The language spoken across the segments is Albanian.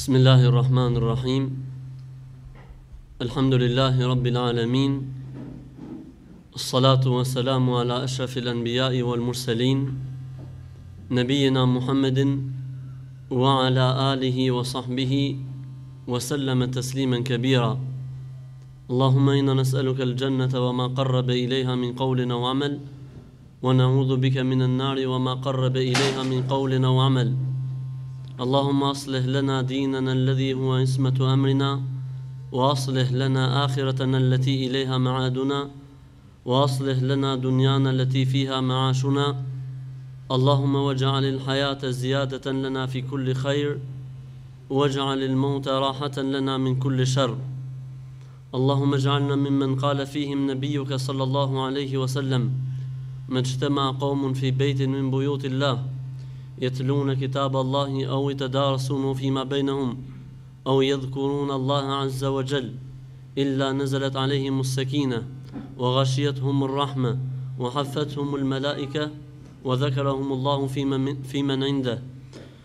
بسم الله الرحمن الرحيم الحمد لله رب العالمين الصلاة والسلام على أشرف الأنبياء والمرسلين نبينا محمد وعلى آله وصحبه وسلم تسليما كبيرا اللهم إنا نسألك الجنة وما قرب إليها من قول أو عمل ونعوذ بك من النار وما قرب إليها من قول أو عمل اللهم أصلح لنا ديننا الذي هو عصمة أمرنا وأصلح لنا آخرتنا التي إليها معادنا وأصلح لنا دنيانا التي فيها معاشنا اللهم واجعل الحياة زيادة لنا في كل خير واجعل الموت راحة لنا من كل شر اللهم اجعلنا ممن قال فيهم نبيك صلى الله عليه وسلم ما اجتمع قوم في بيت من بيوت الله يتلون كتاب الله أو يتدارسون فيما بينهم أو يذكرون الله عز وجل إلا نزلت عليهم السكينة وغشيتهم الرحمة وحفتهم الملائكة وذكرهم الله في من, عنده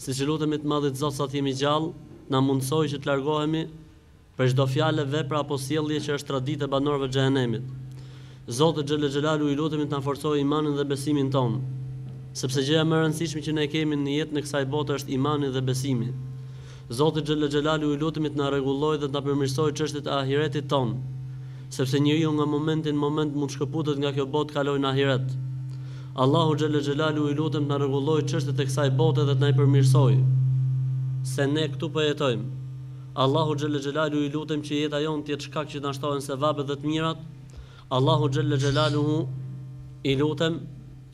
Siç i lutemi të Madhit Zot sa të jemi gjallë, të na mundësojë që të largohemi prej çdo fjale, vepre apo sjellje që është traditë e banorëve të Xhehenemit. Zotit xhelle xhelaluhu i lutemi të na forcojë imanin dhe besimin tonë, sepse gjëja më e rëndësishme që ne kemi në jetën e kësaj bote është imani dhe besimi. Zotit xhelle xhelaluhu i lutemi të na rregullojë dhe të na përmirësojë çështjet e ahiretit tonë, sepse njeriu nga momenti në moment mund të shkëputet nga kjo botë kalojë në ahiret. Allahu xhelle xhelaluhu i lutem të na rregullojë çështjet e kësaj bote dhe të na i përmirësojë se ne këtu po jetojmë Allahu xhelle xhelaluhu i lutem që jeta jonë të jetë shkak që të na shtohen sevabet dhe të mirat Allahu xhelle xhelaluhu i lutem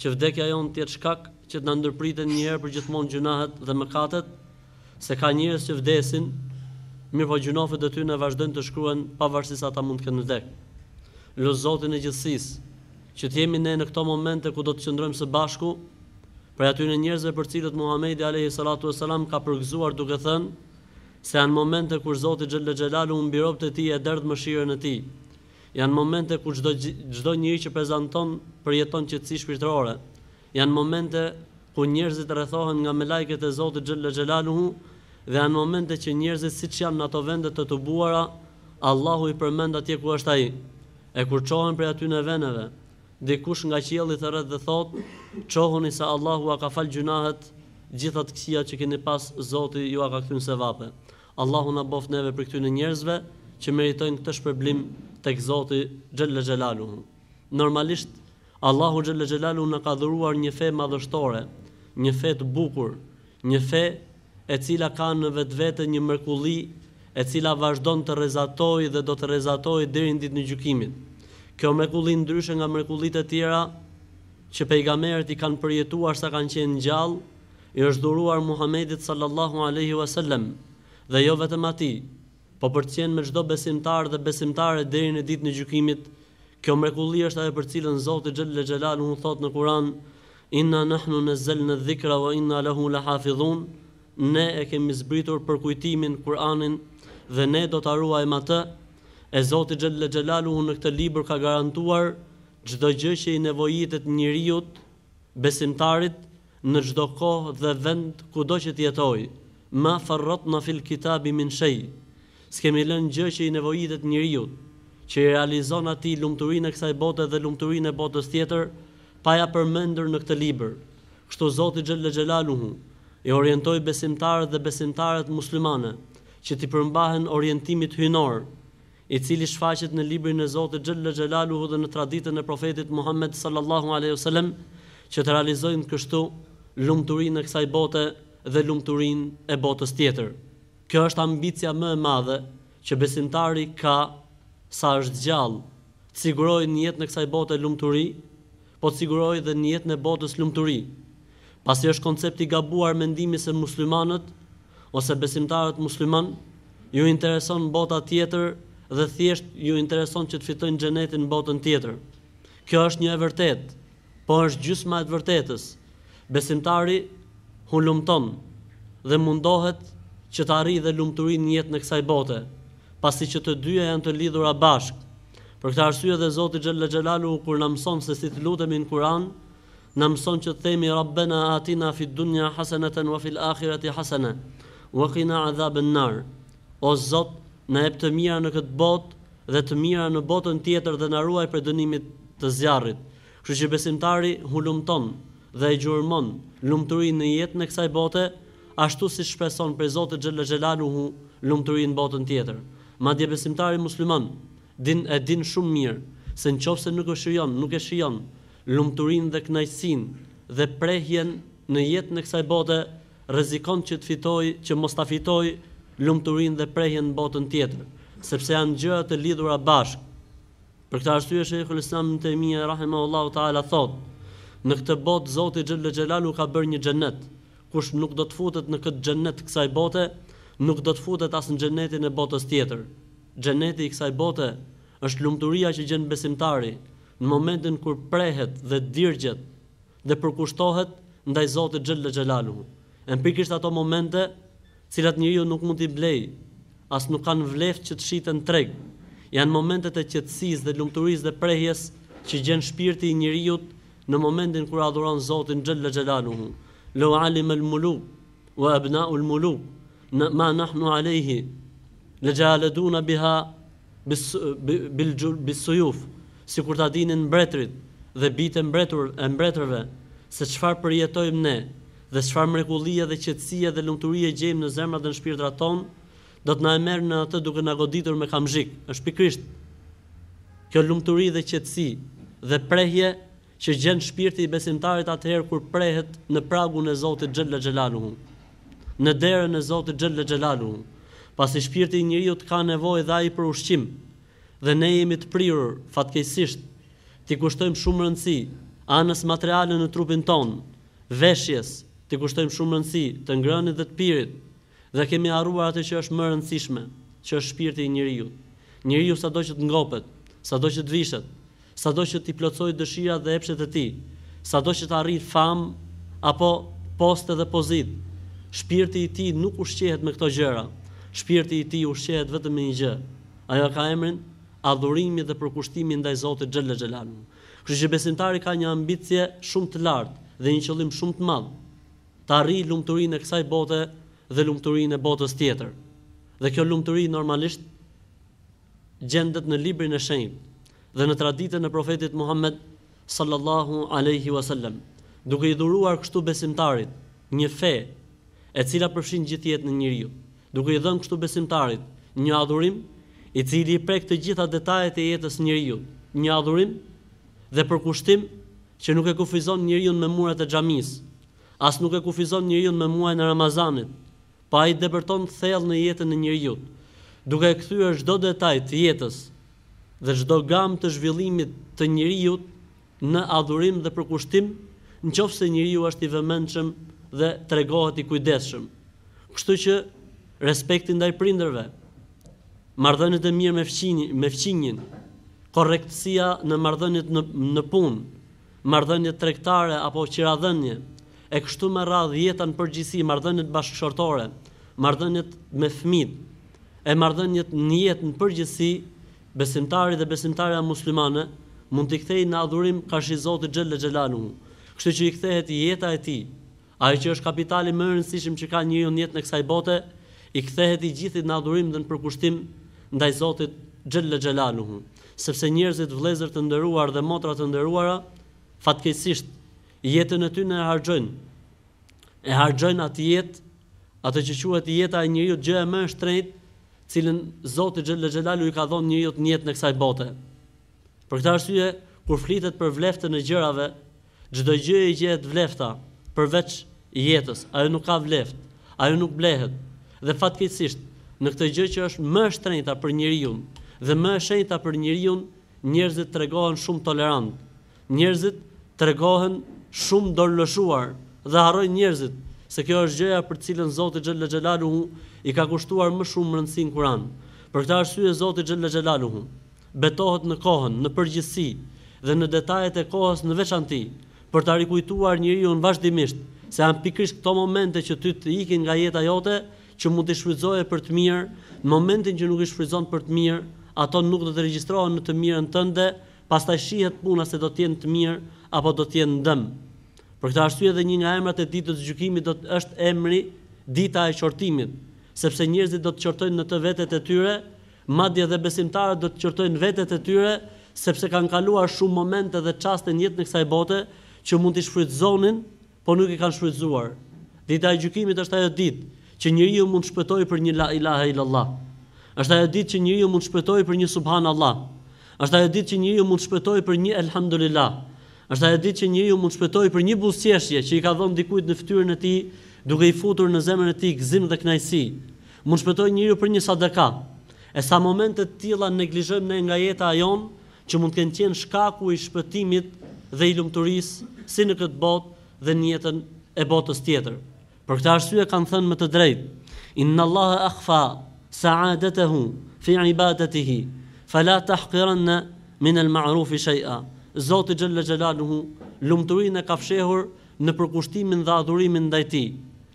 që vdekja jonë të jetë shkak që të na ndërpriten një herë për gjithmonë gjynahet dhe mëkatet se ka njerëz që vdesin mirëpo gjynahet e tyne vazhdojnë të shkruhen pavarësisht se ata mund të kenë vdekë Lut Zotin e gjithësisë Që të jemi ne në këto momente ku do të qëndrojmë së bashku, prej atyre njerëzve për të cilët Muhamedi alejhi salatu ue selam ka përgëzuar duke thënë se janë momente kur Zoti xhelle xhelaluhu mbi robët e Tij e derdh mëshirën e Tij. Janë momente kur çdo njeri që prezanton përjeton qetësi shpirtërore. Janë momente kur njerëzit rrethohen nga melajket e Zotit xhelle xhelaluhu dhe janë momente që njerëzit siç janë në ato vende të tubuara Allahu i përmend atje ku është Ai. E kur çohen prej atyne veneve, dikush nga qielli thërret dhe thotë, Çohuni se Allahu ua ka falë gjynahet, gjitha të këqijat që keni pas, Zoti jua ka kthy në sevape. Allahu na boft neve prej këtyne njerëzve që meritojnë këtë shpërblim tek Zoti xhelle xhelaluhu. Normalisht, Allahu xhelle xhelaluhu na ka dhuruar një fe madhështore, një fe të bukur, një fe, e cila ka në vetvete një mrekulli e cila vazhdon të rrezatojë dhe do të rrezatojë deri në ditën e gjykimit. Kjo mrekulli ndryshe nga mrekullitë e tjera që pejgamerët i kanë përjetuar sa kanë qenë gjallë, i është dhuruar Muhamedit sallallahu alejhi ue sellem, dhe jo vetëm atij, Po për të qenë me çdo besimtar dhe besimtare deri në ditën e gjykimit, kjo mrekulli është ajo për cilën Zoti xhelle xhelaluhu thotë në Kuran, Inna nahnu nezzelna ddhikra wa inna lehu lehafidhun, Ne e kemi zbritur përkujtimin, Kuranin, dhe ne do ta ruajmë atë, e Zoti xhelle xhelaluhu në këtë libër ka garantuar çdo gjë që i nevojitet njeriut, besimtarit, në çdo kohë dhe vend kudo që të jetojë, ma farratna fil kitabi min shei, s'kemi lënë gjë që i nevojitet njeriut, që i realizon atij lumturinë e kësaj bote dhe lumturinë e botës tjetër, pa ia përmendur në këtë libër. Kështu Zoti xhelle xhelaluhu i orientoi besimtarët dhe besimtaret muslimane që t'i përmbahen orientimit hyjnor, i cili shfaqet në librin e Zotit xhella xhelaluhu dhe në traditën e Profetit Muhammed sallallahu alejhi ve selem, që të realizojmë kështu lumturinë e kësaj bote dhe lumturinë e botës tjetër. Kjo është ambicia më e madhe që besimtari ka sa është gjallë. Të sigurojë në jetën e kësaj bote lumturi, po të sigurojë dhe në jetën e botës lumturi. Pasi është koncept i gabuar mendimi se muslimanët Ose besimtarët musliman iu intereson bota tjetër dhe thjesht iu intereson që të fitojnë xhenetin në botën tjetër. Kjo është një e vërtetë, po është gjysma e të vërtetës. Besimtari hulumton dhe mundohet që të arrijë dhe lumturinë në jetën e kësaj bote, pasi që të dyja janë të lidhura bashkë. Për këtë arsye dhe Zoti xhalla xhelaluhu kur na mëson se si të lutemi në Kur'an, Na mëson që të themi Rabbena atina fid dunja haseneten wa fil ahireti hasene wa qina adhaben nar O Zot, na ep të mira në këtë botë dhe të mira në botën tjetër dhe na ruaj prej dënimit të zjarrit. Kështu që besimtari hulumton dhe e gjurmon lumturinë në jetën e kësaj bote ashtu si shpreson prej Zotit xhelle xhelaluhu lumturi në botën tjetër. Madje besimtari musliman din e din shumë mirë se nëqoftëse nuk e shijon, nuk e shijon, Lumturinë dhe kënaqësinë dhe prehjen në jetën e kësaj bote rrezikon që të fitojë që mos ta fitojë lumturinë dhe prehjen në botën tjetër, sepse janë gjëra të lidhura bashkë. Për këtë arsye Shejhul Islam Ibn Tejmije rahimehullahu teala thotë, Në këtë botë Zoti xhelle xhelaluhu ka bërë një xhennet, kush nuk do të futet në këtë xhennet të kësaj bote, nuk do të futet as në xhennetin e botës tjetër. Xhenneti i kësaj bote është lumturia që gjen besimtari, në momentin kur prehet dhe dirgjet dhe përkushtohet ndaj Zotit xhella xhelaluhu, janë pikërisht ato momente të cilat njeriu nuk mund t'i blejë, as nuk kanë vleftë që të shiten në treg. Janë momentet e qetësisë dhe lumturisë dhe prehjes që gjen shpirti i njeriut në momentin kur adhuron Zotin xhella xhelaluhu, Lew alima el muluk wa ebnaul muluk ma nahnu alejhi, lexhaleduna biha Bil... bis-sujuf, sikur ta dinin mbretërit dhe bijtë e mbretur e mbretërve se çfarë përjetojmë ne dhe çfarë mrekullie dhe qetësie dhe lumturie gjejmë në zemrat dhe në shpirtrat tonë, do të na e merrnin atë duke na goditur me kamzhik. Është pikërisht kjo lumturi dhe qetësi dhe prehje që gjen shpirti i besimtarit atëherë kur prehet në pragun e Zotit xhella xhelaluhu, në derën e Zotit xhella xhelaluhu, pasi shpirti i njeriut ka nevojë dhe ai për ushqim, dhe ne jemi të prirur, fatkeqësisht, t'i kushtojmë shumë rëndësi, anës materiale në trupin tonë, veshjes, t'i kushtojmë shumë rëndësi, të ngrënit dhe të pirit, Dhe kemi harruar atë që është më e rëndësishme, që është shpirti i njeriut. Njeriu sado që të ngopet, sado që të vishet, sado që t'i plotësojë dëshirat dhe epshet e tij, sado që të arrijë famë apo poste dhe pozitë, shpirti i tij nuk ushqehet me këto gjëra. Shpirti i tij ushqehet vetëm me një gjë. Ajo ka emrin, Adhurimi dhe përkushtimi ndaj Zotit xhelle xhelaluhu. Kështu që besimtari ka një ambicje shumë të lartë dhe një qëllim shumë të madh. të arrijë lumturinë e kësaj bote dhe lumturinë e botës tjetër. Dhe kjo lumturi normalisht gjendet në Librin e Shenjtë dhe në traditën e Profetit Muhammed sallallahu alejhi ue selem, duke i dhuruar kështu besimtarit një fe e cila përfshin gjithë jetën e njeriut, duke i dhënë kështu besimtarit një adhurim i cili i prek të gjitha detajet e jetës së njeriut, një adhurim dhe përkushtim që nuk e kufizon njeriun me muret e xhamisë, as nuk e kufizon njeriun me muajin e Ramazanit, po ai depërton thellë në jetën e njeriut, duke e kthyer çdo detaj të jetës dhe çdo gamë të zhvillimit të njeriut në adhurim dhe përkushtim nëqoftëse njeriu është i vëmendshëm dhe tregohet i kujdesshëm. Kështu që respekti ndaj prindërve. Marrëdhëniet e mira me fqinjin, korrektësia në marrëdhëniet në punë, marrëdhëniet tregtare apo qiradhënie, e kështu me radhë jeta në përgjithësi, marrëdhëniet bashkëshortore, marrëdhëniet me fëmijët, e marrëdhëniet në jetë në përgjithësi, besimtari dhe besimtarja muslimane mund t'i kthejë në adhurim karshi Zotit xhelle xhelaluhu, kështu që i kthehet jeta e tij. Ai që është kapitali më i rëndësishëm që ka njeriu në jetën e kësaj bote, i kthehet i gjithi në adhurim dhe në përkushtim ndaj Zotit xhelle xhelaluhu, sepse njerëzit vëllezër të nderuar dhe motra të nderuara, fatkeqësisht, jetën e tyne e harxhojnë, e harxhojnë atë jetë, atë që quhet jeta e njeriut gjëja më e shtrenjtë, të cilën Zoti xhelle xhelaluhu i ka dhënë njeriut në jetën e kësaj bote. Për këtë arsye, kur flitet për vleftën e gjërave, çdo gjë i gjehet vlefta, përveç jetës, ajo nuk ka vleftë, ajo nuk blehet. Dhe fatkeqësisht, në këtë gjë që është më e shtrenjta për njeriun dhe më e shenjta për njeriun, njerëzit tregohen shumë tolerantë. Njerëzit tregohen shumë dorëlëshuar dhe harrojnë njerëzit se kjo është gjëja për të cilën Zoti xhelle xhelaluhu i ka kushtuar më shumë rëndësi në Kuran. Për këtë arsye Zoti xhelle xhelaluhu. betohet në kohën në përgjithësi dhe në detajet e kohës në veçanti, për ta rikujtuar njeriun vazhdimisht se janë pikërisht këto momente që ty të ikin nga jeta jote që mund t'i shfrytëzoje për të mirë, në momentin që nuk i shfrytëzon për të mirë, ato nuk do të regjistrohen në të mirën tënde, pastaj shihet puna se do të jenë të mirë apo do të jenë në dëm. Për këtë arsye dhe një nga emrat e ditës gjykimit do të është emri dita e qortimit, sepse njerëzit do të qortojnë në të vetet e tyre Madje dhe besimtarët do të qortojnë vetet e tyre, sepse kanë kaluar shumë momente dhe çaste në jetën e kësaj bote, që mund t'i shfrytëzonin, por nuk i kanë shfrytëzuar. Dita e Gjykimit është ajo ditë, që njeriu mund të shpëtojë për një La ilahe illallah. Është ajo ditë që njeriu mund të shpëtojë për një Subhan Allah. Është ajo ditë që njeriu mund të shpëtojë për një Elhamdulilah. Është ajo ditë që njeriu mund të shpëtojë për një buzëqeshje që i ka dhënë dikujt në fytyrën e tij, duke i futur në zemrën e tij gëzim dhe kënaqësi. Mund të shpëtojë njeriu për një sadaka, e sa momente të tilla neglizhojmë ne nga jeta jonë që mund të kenë qenë shkaku i shpëtimit dhe i lumturisë si në këtë botë dhe në jetën e botës tjetër. Për këtë arsye kanë thënë me të drejtë, Innallahe akhfa sa'adetehu fi ibadetehi, fela tahqirenne minel ma'rufi shej'a, Zoti xhelle xhelaluhu lumturinë e ka fshehur në përkushtimin dhe adhurimin ndaj Tij,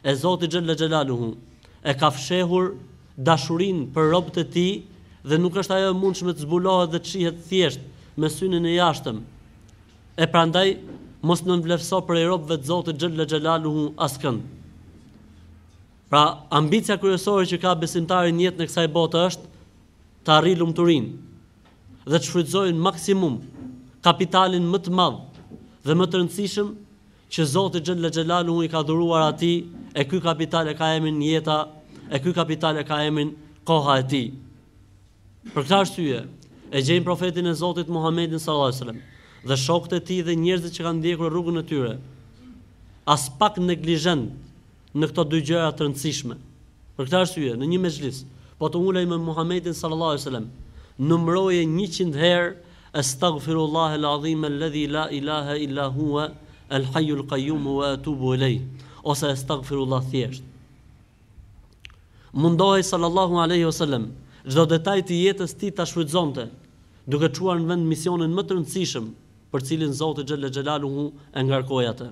E Zoti xhelle xhelaluhu e ka fshehur dashurinë për robët e Tij dhe nuk është ajo e mundshme të zbulohet dhe të shihet thjesht me synin e jashtëm. E prandaj mos nënvlerëso prej robëve të Zotit xhelle xhelaluhu askënd. Pra, ambicia kryesore që ka besimtari në jetën e kësaj bote është të arrijë lumturinë dhe të shfrytëzojë në maksimum kapitalin më të madh dhe më të rëndësishëm që Zoti xhelle xhelaluhu i ka dhuruar atij, e ky kapital e ka emrin jeta, e ky kapital e ka emrin koha e tij. Për këtë arsye, e gjejmë Profetin e Zotit Muhammedin sallallahu alejhi ve sellem dhe shokët e tij dhe njerëzit që kanë ndjekur rrugën e tyre aspak neglizhent në këto dy gjëra të rëndësishme. Për këtë arsye, në një mexhlis, po të uleje me Muhamedin sallallahu alejhi ve selem, numëroje njëqind herë Estagfirullah el Adhim el Ledhi la ilahe illa huwa el Hayyul Qayyum wa etubu ilejh ose Estagfirullah thjesht. Mundohej sallallahu alejhi ve selem çdo detaj të jetës tij ta shfrytëzonte, duke çuar në vend misionin më të rëndësishëm për të cilin Zoti xhelle xhelaluhu e ngarkoi atë.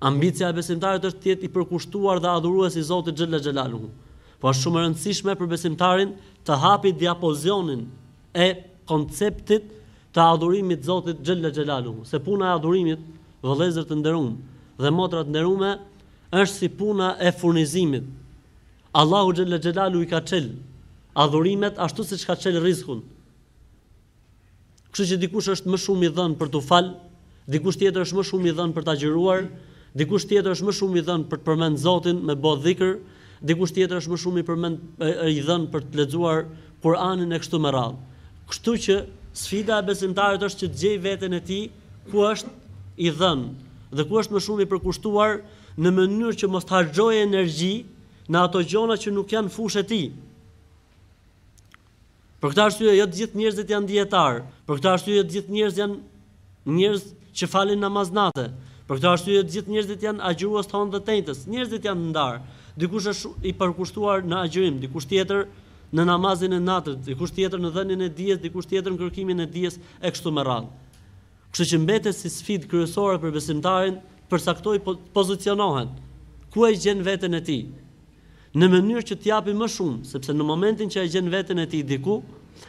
Ambicia e besimtarit është të jetë i përkushtuar dhe adhurues i Zotit xhella xhelaluhu. Po është shumë e rëndësishme për besimtarin të hapi diapozionin e konceptit të adhurimit Zotit xhella xhelaluhu, se puna e adhurimit, vëllezër të nderum dhe motra të nderume, është si puna e furnizimit. Allahu xhella xhelaluhu i ka çel adhurimet ashtu siç ka çel rrizkun. Kështu që dikush është më shumë i dhënë për t'u fal, dikush tjetër është më shumë i dhënë për t'agjëruar, dikush tjetër është më shumë i dhënë për të përmend Zotin, me bo dhikër, dikush tjetër është më shumë i përmend i dhënë për të lexuar Kur'anin e kështu me radhë. Kështu që sfida e besimtarit është që të gjejë veten e tij ku është i dhënë dhe ku është më shumë i përkushtuar në mënyrë që mos të harxhojë energji në ato gjona që nuk janë fushë e tij. Për këtë arsye jo të gjithë njerëzit janë dijetarë, për këtë arsye jo të gjithë njerëzit janë njerëz që falin namaz nate, për këtë arsye jo të gjithë njerëzit janë agjërues të hënës dhe të enjtes, njerëzit janë ndarë, dikush është i përkushtuar në agjërim, dikush tjetër në namazin e natës, dikush tjetër në dhënien e dijes, dikush tjetër në kërkimin e dijes e kështu me radhë. Kështu që mbetet si sfidë kryesore për besimtarin të përcaktojë po, pozicionohen, ku e gjen veten e tij. në mënyrë që të japi më shumë, sepse në momentin që e gjen veten e tij diku,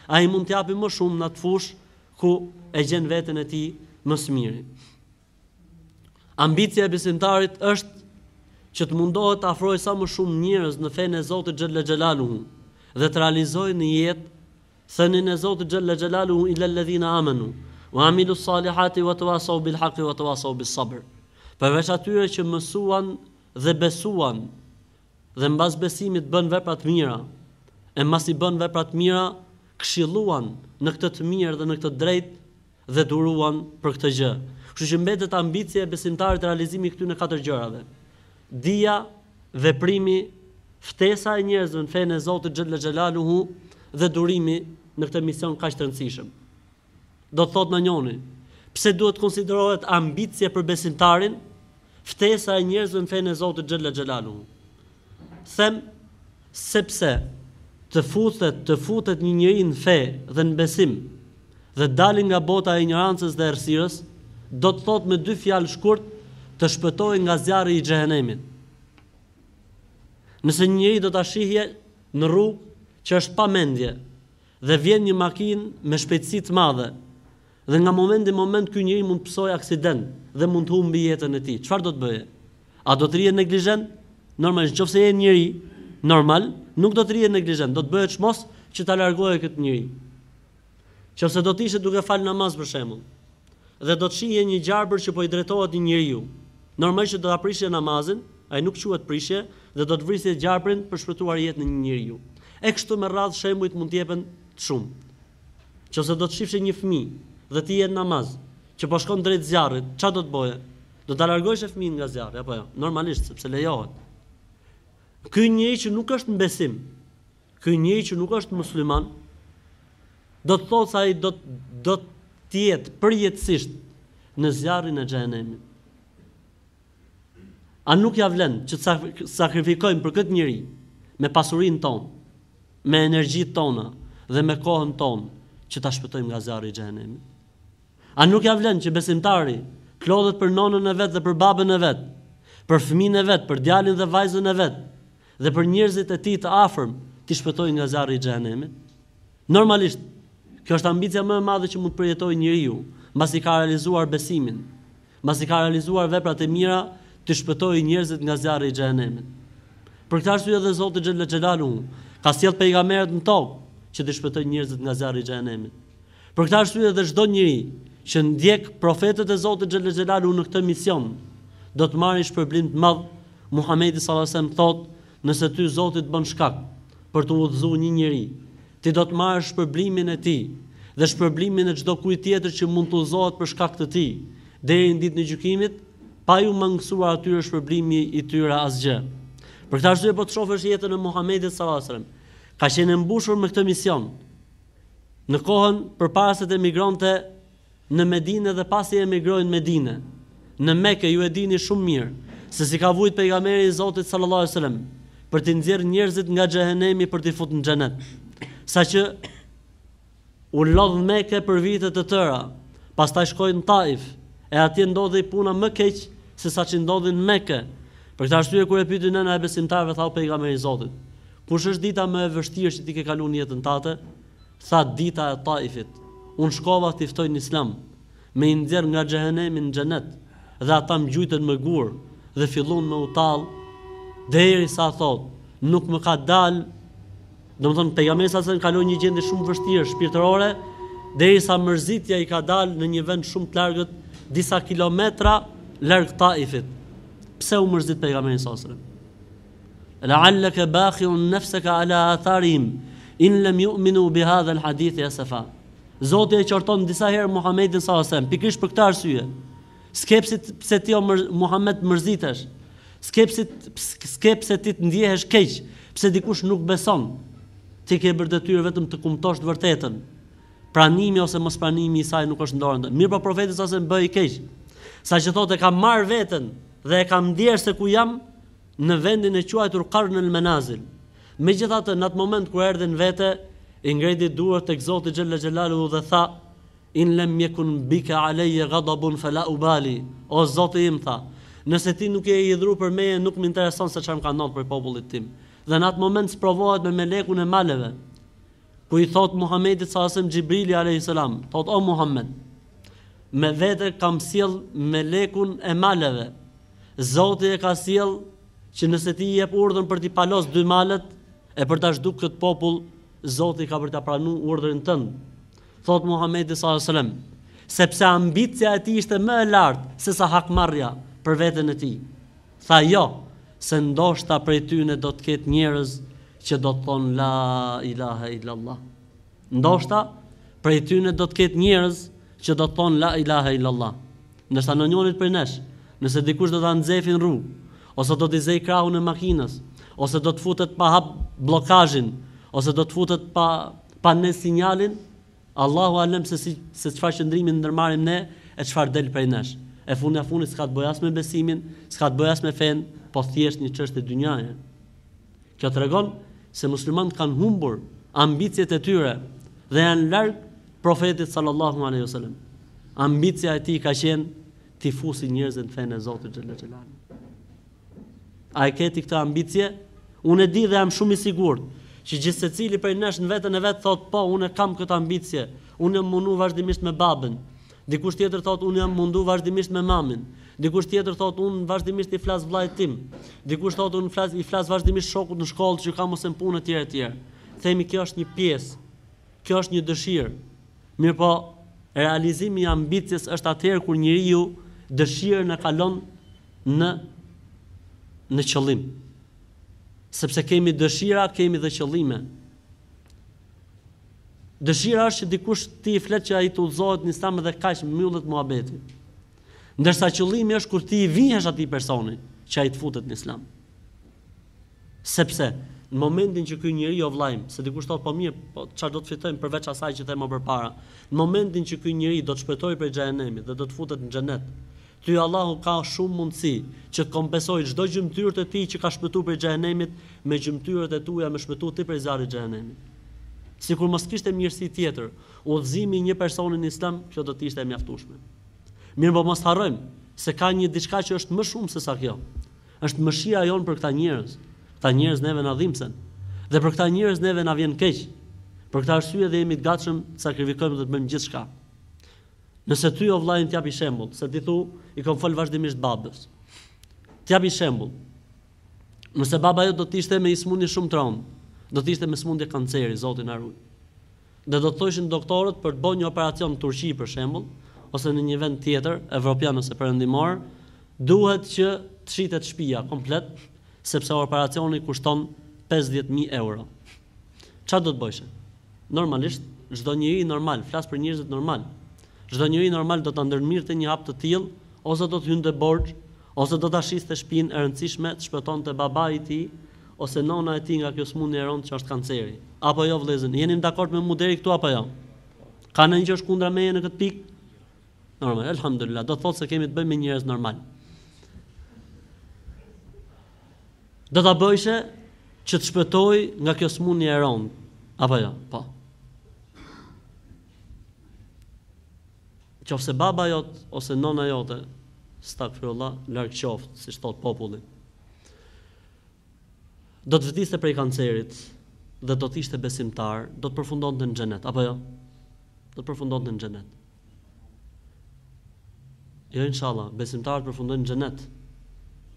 ai mund të japi më shumë në atë fushë ku e gjen veten e tij më së miri. Ambicia e besimtarit është që të mundohet të afrojë sa më shumë njerëz në fenë e Zotit Xhella Xhelaluhu dhe të realizojë në jetë thënien e Zotit Xhella Xhelaluhu ila alladhina amanu wa amilu salihati wa tawasaw bil haqi wa tawasaw bis sabr. Përveç atyre që mësuan dhe besuan, dhe mbas besimit bënë vepra të mira, e mbasi bënë vepra të mira, këshilluan në këtë të mirë dhe në këtë të drejtë dhe duruan për këtë gjë. Kështu që mbetet ambicie e besimtarit realizimi i këtyne katër gjërave, Dija, veprimi, ftesa e njerëzve në fenë e Zotit xhelle xhelaluhu dhe durimi në këtë mision kaq të rëndësishëm. Do të thotë ndonjoni, Pse duhet të konsiderohet ambicie për besimtarin ftesa e njerëzve në fenë e Zotit xhella xhelaluhu? Them, Sepse të futhet, të futet një njeri në fe dhe në besim dhe të dali nga bota e injorancës dhe errësirës, do të thotë me dy fjalë shkurt të shpëtojë nga zjarri i xhehenemit. Nëse një njeri do ta shihje në rrugë që është pa mendje, dhe vjen një makinë me shpejtësi të madhe dhe nga momenti në moment ky njeri mund të pësojë aksident dhe mund të humbi jetën e tij, çfarë do të bëje? A do të rrije neglizhent? Normalisht qoftë se je njeri normal, nuk do të rrije neglizhent, do të bëje çmos që ta largoje këtë njeri. Qoftë se do të ishe duke fal namaz për shembull, dhe do të shihje një gjarbër që po i drejtohet një njeriu, normalisht që do ta prishje namazin, ai nuk quhet prishje, dhe do të vrisje gjarbrin për të shpëtuar jetën e një njeriu. E kështu me radhë shembujt mund të jepen shumë. Nëse do të shifshe një fëmijë dhe ti je në namaz, që po shkon drejt zjarrit, çfarë do të bëje? Do ta largojshe fëmijën nga zjarri, apo jo? Normalisht, sepse lejohet. Ky njeri që nuk është në besim, Ky njeri që nuk është musliman, do të thotë se ai do të jetë përjetësisht në zjarrin e xhehenemit. A nuk ia vlen që të sakrifikojmë për këtë njeri me pasurinë tonë, me energjitë tona dhe me kohën tonë që ta shpëtojmë nga zjarri i xhehenemit? A nuk ia vlen që besimtari të lodhet për nënën e vet dhe për babën e vet, për fëmijën e vet, për djalin dhe vajzën e vet, Dhe për njerëzit e tij të afërm t'i shpëtojë nga zjarri i Xhehenemit? Normalisht, kjo është ambicia më e madhe që mund të përjetojë njeriu, mbasi ka realizuar besimin, mbasi ka realizuar veprat e mira, t'i shpëtojë njerëzit nga zjarri i Xhehenemit. Për këtë arsye edhe Zoti xhella xhelaluhu ka sjellë pejgamberët në tokë që t'i shpëtojnë njerëzit nga zjarri i Xhehenemit. Për këtë arsye edhe çdo njeri që ndjek profetët e Zotit xhelle xhelaluhu në këtë mision do të marri shpërblim të madh, Muhamedi sallallâhu alejhi ve sellem thotë, nëse ty Zoti të bën shkak për të udhëzu një njeri, ti do të marrësh shpërblimin e tij dhe shpërblimin e çdokujt tjetër që mund të udhëzohet për shkak të tij, deri në ditën e gjykimit, pa iu mangësuar atyre shpërblimi i tyre asgjë. Për këtë arsye po të shofësh jetën e Muhamedit sallallâhu alejhi ve sellem, ka qenë e mbushur me këtë mision. Në kohën përpara se të emigronte në Medinë dhe pasi emigroi në Medinë, në Mekë ju e dini shumë mirë se si ka vujt Pejgamberi i Zotit sallallahu alejhi ve sellem për t'i nxjerrë njerëzit nga xhehenemi për t'i fut në xhenet. Saqë u lodh në Mekë për vite të tëra, pastaj shkoi në Taif, e atje ndodhi puna më keq se sa ç'i ndodhi në Mekë. Për këtë arsye kur e pyeti nëna e besimtarëve tha o Pejgamberi i Zotit, Kush është dita më e vështirë që ti ke kalu në jetën tate? Tha dita e Taifit, Unë shkova t'i ftoj në Islam, me i nxjerr nga xhehenemi në xhenet, dhe ata më gjujtën me gurë dhe fillun me u tall derisa thotë, nuk më ka dal Domethënë pejgamberi sa selam kaloi një gjendje shumë të vështirë shpirtërore, derisa mërzitja i ka dal në një vend shumë të largët, disa kilometra larg Taifit. Pse u mërzit pejgamberi sa selam? La'allaka bakhi'un nafsaka 'ala atharihim in lam yu'minu bi hadha al-hadith asafa. Zoti e qorton disa herë Muhammedin sallallahu alaihi wasallam, pikërisht për këtë arsye. S'ke pse, pse ti o Muhammed mërzitesh? S'ke pse, s'ke pse ti të ndjehesh keq, pse dikush nuk beson? Ti ke për detyrë vetëm të kumtosh të vërtetën. Pranimi ose mospranimi i saj nuk është në dorën tënde. Mirëpo profeti sallallahu alaihi wasallam bëhej keq. Saqë thotë e kam marrë veten dhe e kam ndjerë se ku jam, në vendin e quajtur Qarn al-Manazil. Megjithatë, në atë moment kur erdhi në vete, i ngredi duart tek Zoti xhel-le xhelaluhu dhe tha, In lem yekun bika aleyye ghadabun fela ubali, O Zoti im, tha, nëse ti nuk je i idhnu prej meje, nuk më intereson se çfarë më ka ndodhur prej popullit tim. Dhe në atë moment sprovohet me melekun e maleve. Ku i thotë Muhammedit s.a.s. Xhibrili a.s. Thotë o Muhammed, me vete kam sjell melekun e maleve. Zoti e ka sjell që nëse ti jep urdhër për t'i palos dy malet e për ta zhduk këtë popull, Zoti ka për ta pranu urdhrin tënd. Thotë Muhammedi s.a.s., sepse ambicia e tij ishte më e lartë sesa hakmarja për veten e tij. Tha jo, se ndoshta prej tyne do të ketë njerëz që do të thonë la ilahe illallah. Ndoshta prej tyne do të ketë njerëz që do të thonë la ilahe illallah. Ndërsa ne njërit prej nesh, nëse dikush do ta nxehi në rrugë, ose do t'i zejë krahun e makinës, ose do të futet pa hap bllokazhin, ose do të futet pa, pa nez sinjalin, Allahu alem se si se çfarë qëndrimi ndërmarrim ne e çfarë del prej nesh. E fundja fundit s'ka të bëjë as me besimin, s'ka të bëjë as me fenë, po thjesht një çështje dynjaje. Kjo tregon se muslimanët kanë humbur ambiciet e tyre dhe janë larg Profetit sallallahu alaihi wasallam. Ambicia e tij ka qenë t'i fusi njerëzit në fenë e Zotit xhel-le xhelaluhu. A e ke ti këtë ambicie? Unë e di dhe jam shumë i sigurt që gjithsecili prej nesh në veten e vet thotë po, unë e kam këtë ambicie, unë jam mundu vazhdimisht me babën. Dikush tjetër thotë unë jam mundu vazhdimisht me mamin. Dikush tjetër thotë unë vazhdimisht i flas vëllait tim. Dikush thotë unë flas i flas vazhdimisht shokut në shkollë që kam ose në punë etj etj. Themi kjo është një pjesë. Kjo është një dëshirë. Mirëpo, realizimi i ambicies është atëherë kur njeriu dëshirën e kalon në në qëllim. Sepse kemi dëshira, kemi dhe qëllime. Dëshira është që dikush ti i flet që ai të udhëzohet në Islam dhe kaq mbyllet muhabeti. Ndërsa qëllimi është kur ti i vihesh atij personi që ai të futet në Islam. Sepse, në momentin që ky njeri, o vëlla im, se dikush thotë, po mirë, po çfarë do të fitojmë përveç asaj që themë përpara, në momentin që ky njeri do të shpëtojë prej xhehenemit dhe do të futet në xhenet, ty Allahu ka shumë mundësi që të kompesojë çdo gjymtyrë të tij që ka shpëtuar prej xhehenemit me gjymtyrët e tua me shpëtu ti prej zjarrit të xhehenemit. Sikur mos kishte mirësi tjetër, udhëzimi i një personi në Islam, kjo do të ishte e mjaftueshme. Mirëpo mos harrojmë se ka një diçka që është më shumë sesa kjo. Është mëshira jonë për këta njerëz. Këta njerëz neve na dhimbsen. Dhe për këta njerëz neve na vjen keq. Për këtë arsye dhe jemi të gatshëm të sakrifikojmë dhe të bëjmë gjithçka. Nëse ty o vëlla im të jap i shembull, se ti thu, i kam fol vazhdimisht babës. Të jap i shembull. Nëse baba jot do të ishte me një sëmundje shumë të rëndë, do të ishte me sëmundje kanceri, Zoti na ruaj. Dhe do të thojshin doktorët për të bo një operacion në Turqi për shembull, ose në një vend tjetër, evropian ose perëndimor, duhet që të shitet shpija komplet, sepse operacioni kushton pesëdhjetë mijë euro. Ç'a do të bojshe? Normalisht, çdo njeri normal, flas për njerëzit normal, çdo njeri normal do ta ndërmirrte një hap të tillë, ose do të hynte borxh, ose do ta shiste shpinë e rëndësishme, të shpëtonte babai i tij, Ose nëna e tij nga kjo sëmundje e rëndë që është kanceri. Apo jo vëllezër, jeni në dakord me mu deri këtu apo jo? Ka ndonjë që është kundra meje në këtë pikë? Normal, elhamdulillah, do të thotë se kemi të bëjmë me njerëz normal. Do ta bëjshe që të shpëtoj nga kjo sëmundje e rëndë, apo jo? Po. Qoftëse baba jot ose nëna jote, stagfirullah, larg qoftë, siç thot populli. do të vdiste prej kancerit dhe do të ishte besimtar, do të përfundonte në xhenet, apo jo? Do të përfundonte në xhenet. Jo inshallah, besimtarët përfundojnë në xhenet.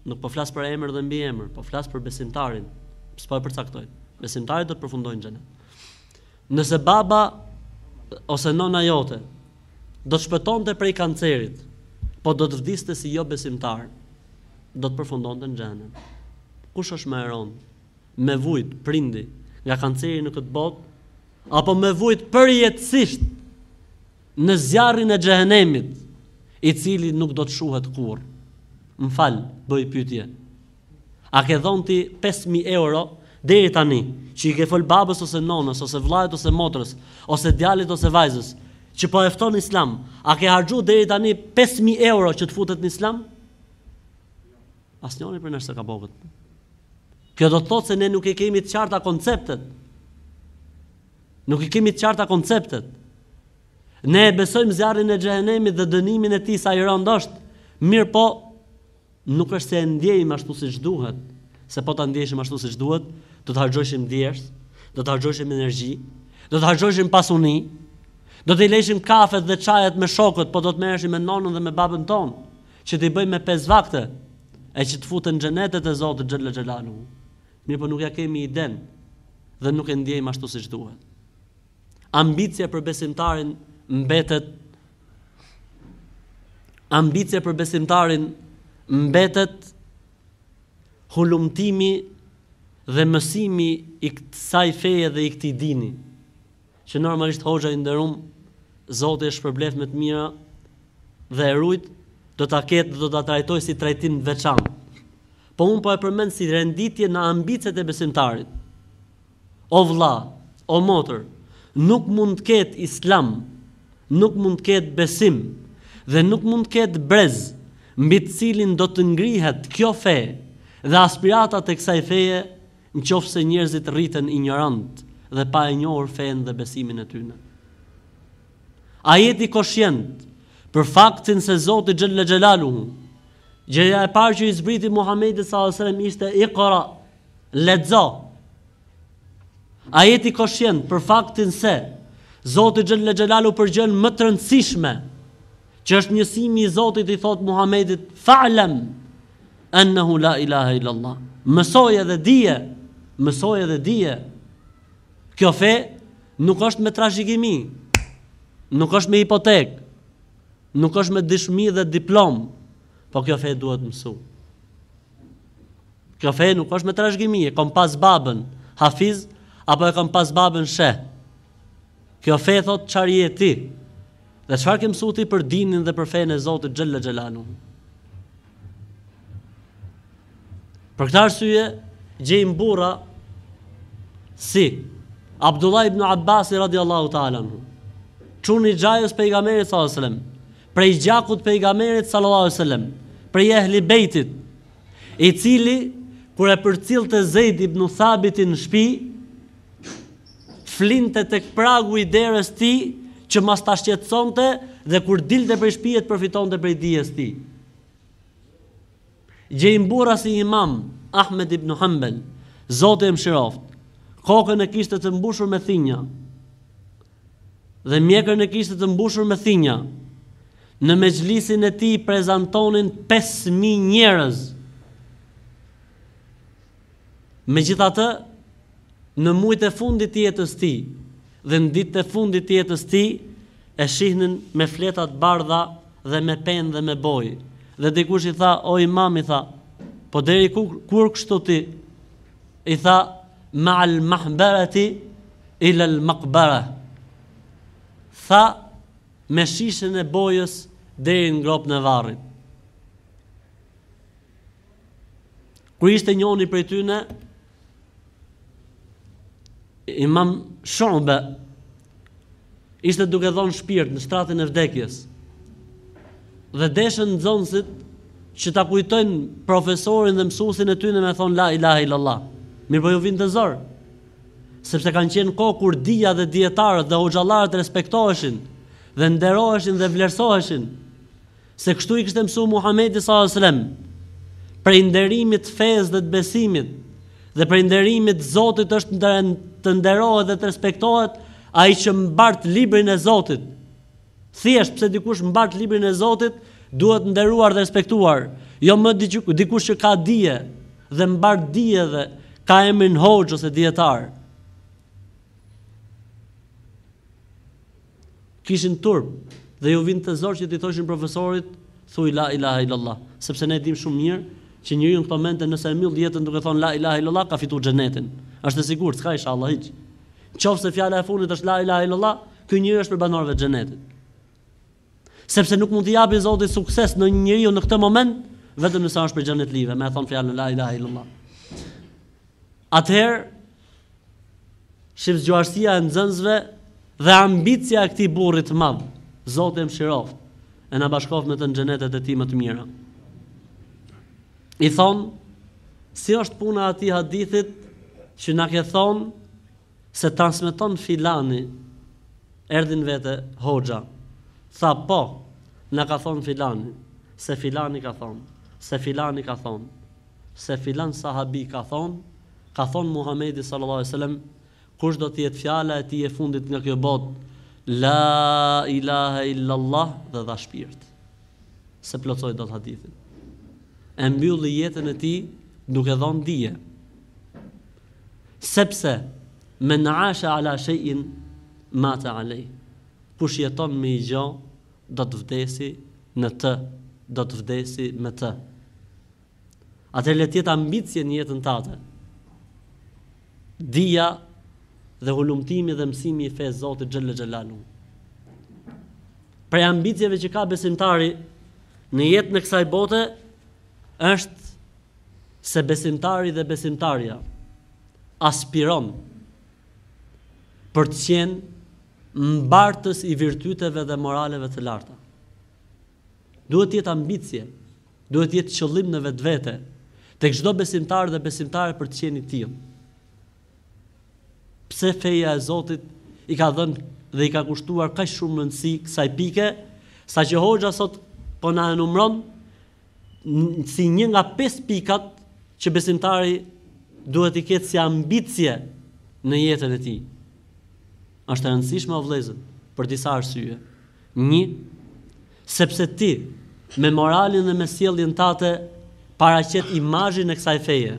Nuk po flas për emër dhe mbiemër, po flas për besimtarin. S'po e përcaktoj. Besimtarët do të përfundojnë në xhenet. Nëse baba ose nona jote Do të shpëtonte prej kancerit, po do të vdiste si jobesimtar, do të përfundonte në xhehenem. Kush është më e rëndë? Me vujt prindi nga kanceri në këtë botë apo me vujt përjetësisht në zjarrin e xhehenemit, i cili nuk do të shuhet kurrë? Më fal, bëj pyetje. A ke dhonë ti pesë mijë euro deri tani që i ke fol babës ose nonës ose vëllait ose motrës ose djalit ose vajzës që po e fton në Islam, a ke harxhu deri tani pesë mijë euro që të futet në Islam? Asnjëri prej nesh s'e ka bërë këtë. Kjo do të thotë se ne nuk e kemi të qarta konceptet. Nuk i kemi të qarta konceptet. Ne e besojmë zjarrin e xhehenemit dhe dënimin e tij sa i rëndë është. Mirëpo, Nuk është se e ndjejmë ashtu siç duhet, se po ta ndjeshim ashtu siç duhet, do të harxhojshim djersë, do të harxhojshim energji, do të harxhojshim pasuni, do t'i lejshim kafet dhe çajet me shokët, po do të merreshim me nonën dhe me babën tonë, që t'i bëjmë me pesë vakte, e që të futen n'xhenetet e Zotit xhelle xhelaluhu. Mirëpo nuk ia kemi idenë dhe nuk e ndjejmë ashtu siç duhet. Ambicia për besimtarin mbetet Ambicie për besimtarin mbetet hulumtimi dhe mësimi i kësaj feje dhe i këtij dini, që normalisht hoxha i nderum Zoti e shpërbleftë me të mira dhe e rujtë do ta ketë dhe do ta trajtojë si trajtim të veçantë. Po unë po e përmend si renditje në ambiciet e besimtarit. O vlla, o motër, nuk mund të ketë Islam, nuk mund të ketë besim dhe nuk mund të ketë brez mbi të cilin do të ngrihet kjo fe dhe aspiratat e kësaj feje në qoftë se njerëzit rriten injorant dhe pa e njohur fenë dhe besimin e tyne. A je ti koshient për faktin se Zoti xhellexhelaluhu, gjëja e parë që i zbriti Muhamedit sallallahu alejhi ue sellem ishte Ikra, Lexo. A je ti koshient për faktin se Zoti Xhelle Xhelalu për gjënë më të rëndësishme që është njësimi i Zotit i thotë Muhamedit fa'lam ennehu la ilaha illallah. Mësoj edhe dije, mësoj edhe dije. Kjo fe nuk është me trashëgimi, nuk është me hipotekë, nuk është me dëshmi dhe diplomë, po kjo fe duhet mësu. Kjo fe nuk është me trashëgimi, e kom pas babën hafiz apo e kom pas babën sheh. Kjo fe thotë çar je ti. Dhe çfarë ke mësu ti për dinin dhe për fenë e Zotit xhelle xhelaluhu. Për këtë arsye gjejmë burra si Abdullah ibn Abbasi radiallahu ta'ala anhu. Çuni i xhajës pejgamerit sallallahu alajhi wasallam. prej gjakut pejgamerit sallallahu alejhi wasallam prej ehli bejtit i cili kur e përcillte zejd ibn thabiti në shpi flinte tek pragu i derës tij që mas ta shqetësonte dhe kur dilte prej shpijet përfitonte prej dijes tij Gjejmë burra si Imam Ahmed ibn Hambel, Zoti e mëshiroftë, kokën e kishte të mbushur me thinja dhe mjekrën e kishte të mbushur me thinja. Në mexhlisin e tij prezantonin pesë mijë njerëz. Megjithatë, në mujt e fundit të jetës tij dhe në ditët e fundit të jetës tij e shihnin me fleta të bardha dhe me penë dhe me bojë. Dhe dikush i tha, o imam i tha, po deri kur kështu ti? I tha, ma'al mahbarati ila al maqbara. Tha, me shishen e bojës deri në gropën e varrit. Kur ishte njoni prej tyne Imam Shu'ba ishte duke dhonë shpirt në shtratin e vdekjes. Dhe deshën nxënësit që ta kujtojnë profesorin dhe mësusin e tyne me thonë la ilaha illallah. Mirëpo ju vinte zor. Sepse kanë qenë kohë kur dija dhe dietarët dhe hoxhallarët respektoheshin dhe nderoheshin dhe vlerësoheshin. Se kështu i kishte mësu Muhamedi sallallahu alejhi ve selem, prej nderimit të fesë dhe të besimit, dhe prej nderimit të Zotit është të nderohet dhe të respektohet ai që mbart librin e Zotit. Thjesht pse dikush mbart librin e Zotit, duhet nderuar dhe respektuar, jo më dikush që ka dije dhe mbart dije dhe ka emrin hoxhë ose dietar. Kishin turp dhe ju vinte zor që t'i thoshin profesorit thuj la ilaha illallah sepse ne e dimë shumë mirë që njeriu në këto momente nëse e mbyll jetën duke thonë la ilaha illallah ka fitu xhenetin është e sigurt s'ka inshallah hiç nëqoftëse fjala e fundit është la ilaha illallah ky njeri është prej banorëve të xhenetit sepse nuk mund t'i japi Zoti suksesin një njeriu në këtë moment vetëm nëse është prej xhenetlive me e thonë fjalën la ilaha illallah atëherë Shif zgjuarsia e nxënësve dhe ambicia e këtij burri të madh. Zoti e mëshiroftë e na bashkoftë me të në xhenetet e tij më të mira. I thonë, si është puna e atij hadithit që na ke thon se transmeton filani erdhi n'vete hoxha. Tha po, na ka thon filani, se filani ka thon, se filani ka thon. se filan sahabi ka thonë, Ka thonë Muhamedi sallallahu alejhi ve sellem, Kush do të jetë fjala e tij e fundit nga kjo botë, La ilahe illallah dhe dha shpirt. S'e plotësoi dot hadithin. E mbylli jetën e tij duke dhonë dije. Sepse men asha ala shay'in mata alay. Kush jeton me i gjo, do të vdesi në të, do të vdesi me të. Atëherë le të jetë ambicje në jetën tate. Dija dhe hulumtimi dhe mësimi i fesë së Zotit xhelle xhelalu. Prej ambicieve që ka besimtari në jetën e kësaj bote është se besimtari dhe besimtarja aspiron për të qenë mbartës i virtyteve dhe moraleve të larta. Duhet të jetë ambicje Duhet të jetë qëllim në vetvete tek çdo besimtar dhe besimtare për të qenë i tillë. Pse feja e Zotit i ka dhënë dhe i ka kushtuar kaq shumë rëndësi kësaj pike, saqë hoxha sot po na e numëron si një nga pesë pikat që besimtari duhet t'i ketë si ambicie në jetën e tij. Është e rëndësishme o vëllezër, për disa arsye. Një, Sepse ti, me moralin dhe me sjelljen tate, paraqet imazhin e kësaj feje.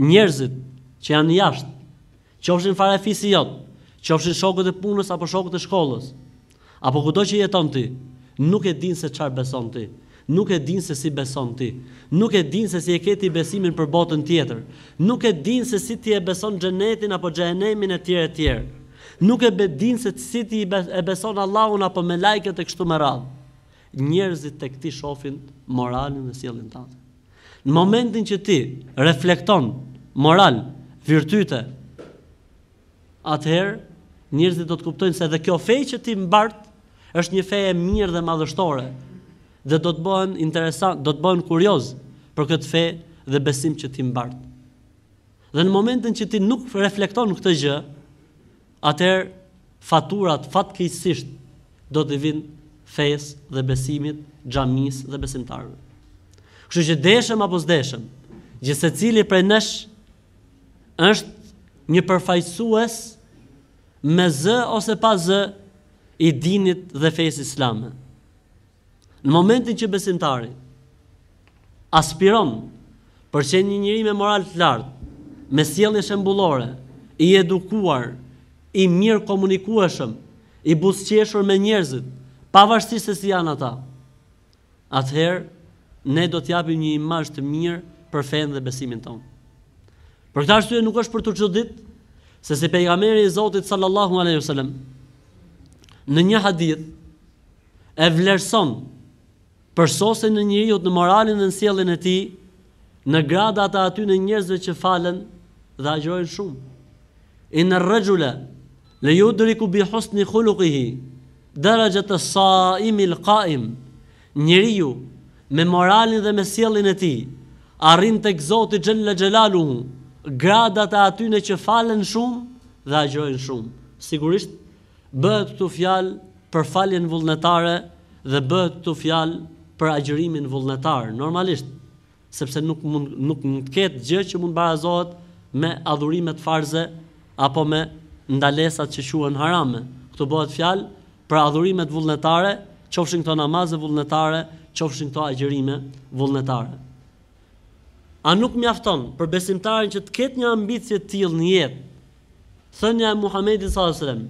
Njerëzit, që janë jashtë, qofshin farefisi jot, qofshin shokët e punës apo shokët e shkollës, apo kudo që jeton ti, nuk e dinë se çfarë beson ti. Nuk e dinë se si beson ti. Nuk e dinë se si e ke ti besimin për botën tjetër. Nuk e dinë se si ti e beson xhenetin apo xhehenemin etj etj. Nuk e be dinë se si ti e beson Allahun apo melajket e kështu me radhë. Njerëzit tek ti shofin moralin dhe sjelljen tate. Në momentin që ti reflekton moral, virtyte, atëherë njerëzit do të kuptojnë se edhe kjo fe që ti mbart Është një fe e mirë dhe madhështore dhe do të bëhen interesant, do të bëhen kurioz për këtë fe dhe besim që ti mbart. Dhe në momentin që ti nuk reflekton këtë gjë, atëherë faturat fatkeqësisht do t'i vinë fesë dhe besimit, xhamisë dhe besimtarëve. Kështu që deshëm apo s'deshëm, gjithsecili prej nesh është një përfaqësues me zë ose pa zë i dinit dhe fesë islame. Në momentin që besimtari aspiron për të qenë njeri me moral të lartë, me sjellje shembullore, i edukuar, i mirë komunikueshëm, i buzëqeshur me njerëzit, pavarësisht se si janë ata. atëherë ne do të japim një imazh të mirë për fenë dhe besimin tonë. Për këtë arsye nuk është për t'u çuditur se si pejgamberi i Zotit sallallahu alaihi wasallam në një hadith e vlerëson përsosjen e njeriut në moralin dhe në sjelljen e tij në gradat e atyne njerëzve që falen dhe agjërojnë shumë. Inna rajula la yudriku bi husni khuluqihi Deraxhat as-saimi al-qaim, Njeriu, me moralin dhe me sjelljen e tij, arrin tek Zoti xhella xhelaluhu gradat e atyre që falen shumë dhe agjërojnë shumë. Sigurisht, bëhet këtu fjalë për faljen vullnetare dhe bëhet këtu fjalë për agjërimin vullnetar, normalisht, sepse nuk mund nuk mund të ketë gjë që mund barazohet me adhurimet farze apo me ndalesat që quhen harame. Këtu bëhet fjalë për adhurimet vullnetare, qofshin këto namaze vullnetare, qofshin këto agjërime vullnetare. A nuk mjafton për besimtarin që të ketë një ambicie të tillë në jetë, Thënia e Muhamedit sallallahu alejhi ve sellem,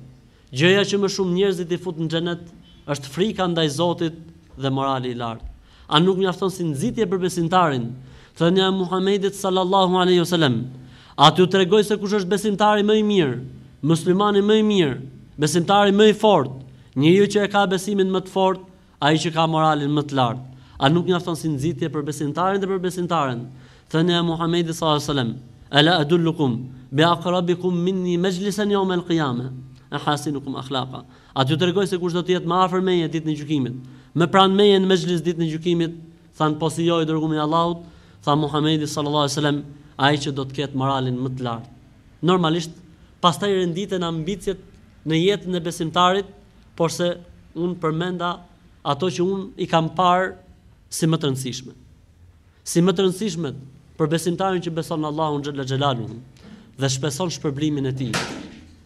Gjëja që më shumë njerëzit i fut në Xhenet është frika ndaj Zotit dhe morali i lartë. A nuk mjafton si nxitje për besimtarin thënia e Muhamedit sallallahu alejhi ve sellem? A t'ju tregoj se kush është besimtari më i mirë, muslimani më i mirë, besimtari më i fortë? Njeriu që e ka besimin më të fortë, Ai që ka moralin më të lartë, a nuk mjafton si nxitje për besimtarin dhe për besimtaren, thënia e Muhamedit sallallahu alejhi ve sellem, Ela edullukum bi aqrabikum minni mexhlisen jaume el qiyame, ehasinukum ahlaka, A t'ju tregoj se kush do të jetë më afër meje ditën e gjykimit, më pranë meje në mexhlis ditën e gjykimit? Thanë, Po si jo, i dërguari i Allahut? Tha Muhamedi sallallahu alejhi ve sellem, Ai që do të ketë moralin më të lartë. Normalisht, pastaj renditen ambiciet në jetën e besimtarit porse unë përmenda ato që unë i kam parë si më të rëndësishmet. Si më të rëndësishmet për besimtarin që beson Allahun xhalla xhelaluhu dhe shpreson shpërblimin e tij.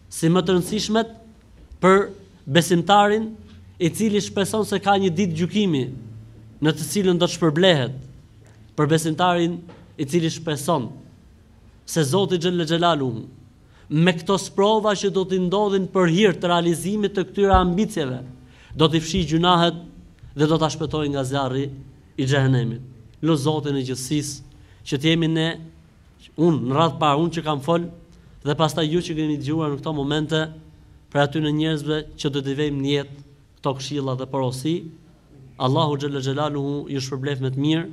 Si më të rëndësishmet për besimtarin i cili shpreson se ka një ditë gjykimi në të cilën do të shpërblehet për besimtarin i cili shpreson se Zoti xhalla xhelaluhu Me këto sprova që do t'i ndodhin për hir të realizimit të këtyre ambicieve, do t'i fshijë gjynahet dhe do ta shpëtojë nga zjarri i xhehenemit. Lus Zotin e gjithësisë që të jemi ne, unë në radhë të parë, unë që kam fol dhe pastaj ju që keni dëgjuar në këto momente, prej atyre njerëzve që do t'i vejmë në jetë këto këshilla dhe porosi. Allahu xhelle xhelaluhu ju shpërbleftë me të mirë.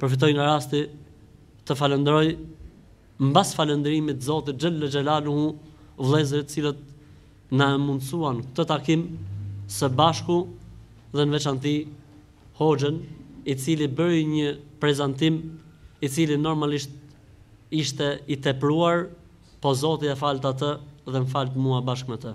Përfitoj nga rasti të falënderoj Mbas falënderimit Zotit xhelle xhelaluhu vëllezërit të cilët na e mundësuan këtë takim së bashku dhe në veçanti hoxhën i cili bëri një prezantim i cili normalisht ishte i tepruar po Zoti e faltë atë dhe na faltë mua bashkë me të.